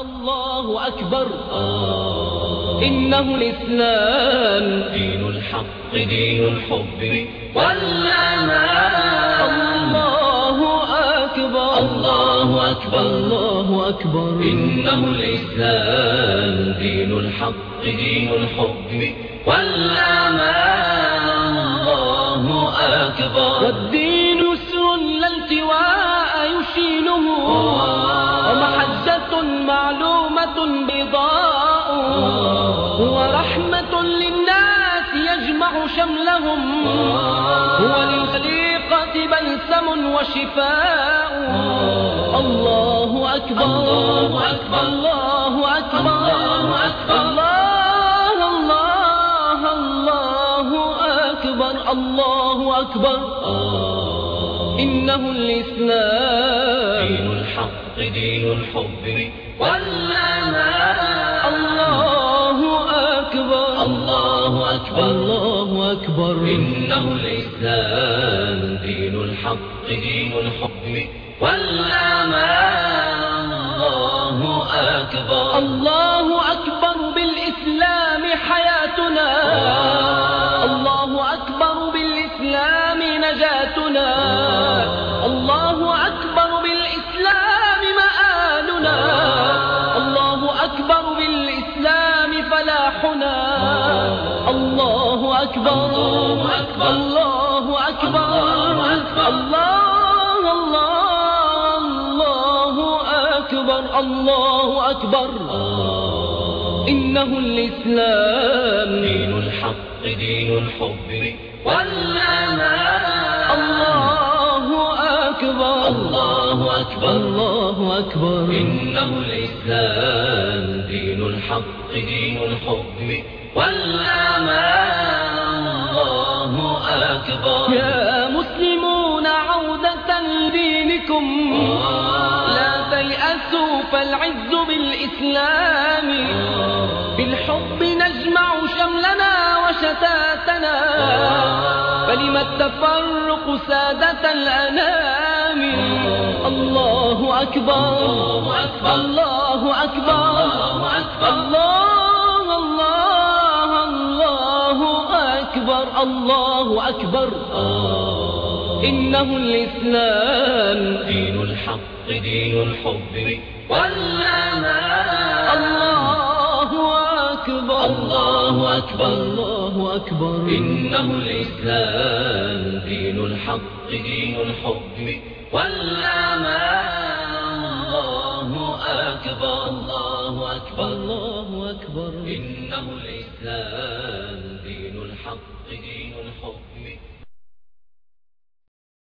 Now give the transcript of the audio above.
الله أكبر. إنه الإسلام. دين الحق دين الحب. والأمان الله أكبر. الله أكبر. الله أكبر. إنه الإسلام. دين الحق دين الحب. والأمان. الله أكبر. والدين يسر لا التواء يشينه. ومحجة معلومة بيضاء ورحمة للناس يجمع شملهم هو للخليقة بلسم وشفاء الله أكبر الله أكبر. الله أكبر الله أكبر. الله الله الله أكبر الله أكبر إنه الإسلام. دين الحق دين الحب. والأمان. الله أكبر. الله أكبر. الله أكبر. إنه الإسلام دين الحق دين الحب. والأمان. الله أكبر. الله أكبر بالإسلام حياتنا. الله أكبر بالإسلام نجاتنا. أكبر. الله أكبر. الله أكبر. الله أكبر. الله أكبر. الله أكبر. إنه الإسلام. دين الحق دين الحب. والأمان الله أكبر. الله أكبر. الله أكبر. إنه الإسلام. دين الحق دين الحب. والأمان أكبر يا مسلمون عودة لدينكم. لا تيأسوا فالعز بالإسلام. بالحب نجمع شملنا وشتاتنا. فلم التفرق سادة الأنام؟ الله أكبر. الله أكبر. الله أكبر. الله أكبر. أكبر الله أكبر. إنه الإسلام. دين الحق دين الحب. والأمان. الله أكبر. الله أكبر. الله أكبر. إنه الإسلام. دين الحق دين الحب. والأمان. أكبر. الله أكبر. الله أكبر. إنه الإسلام دين الحق دين الحب